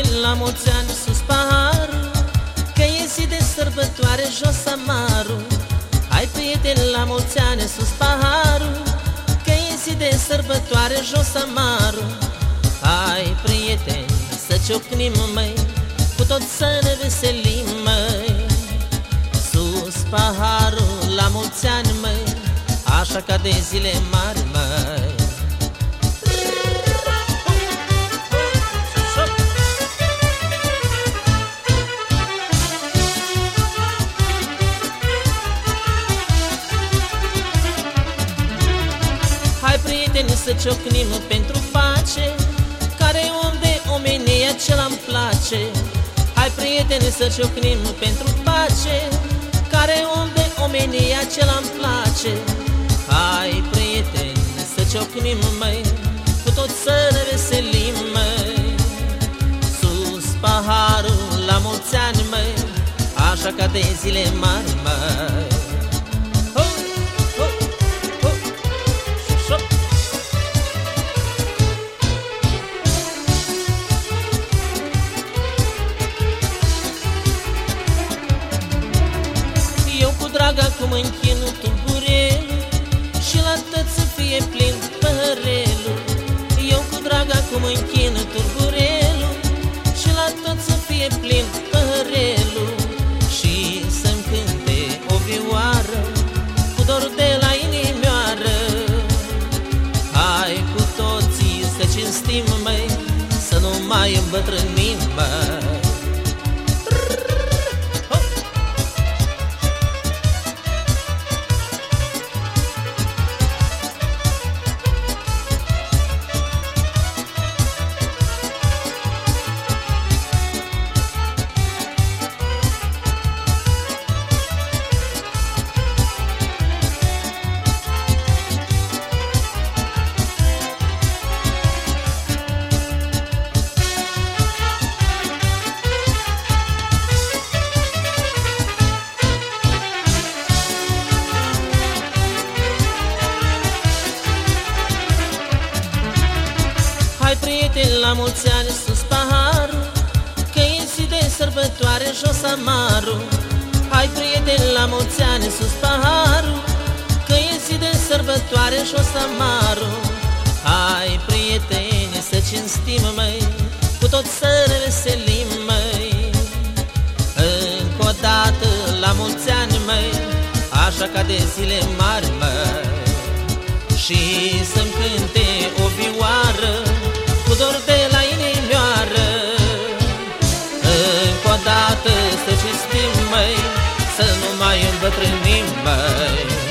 prieten, la mulți ani, sus paharul Că e zi de sărbătoare, jos amarul. Hai prieten, la mulți ani, sus paharul Că e zi de sărbătoare, jos amarul. Hai prieten, să ciocnim mai Cu tot să ne veselim mai Sus paharul, la mulți ani mai Așa ca de zile mari mai prieteni să ciocnim pentru pace Care om de omenie ce-l-am place? Hai prieteni să ciocnim pentru pace. Care om de omenie ce-l-am place? Hai prieteni să ciocnim măi. Cu tot să ne veselim măi. Sus paharul la mulți ani măi. Așa ca de zile mari măi cinstim, măi Să nu mai îmbătrânim, măi Hai prieteni la mulți ani sus paharul Că e zi de sărbătoare jos amarul. Hai prieteni la mulți ani sus paharul Că e zi de sărbătoare jos amarul. Hai prieteni să cinstim măi Cu tot să ne veselim măi. Încă o dată la mulți ani măi Așa ca de zile mari măi. Și să-mi cânte o vioară cu dor de la inimioară. Încă o dată să cinstim, măi Să nu mai îmbătrânim, măi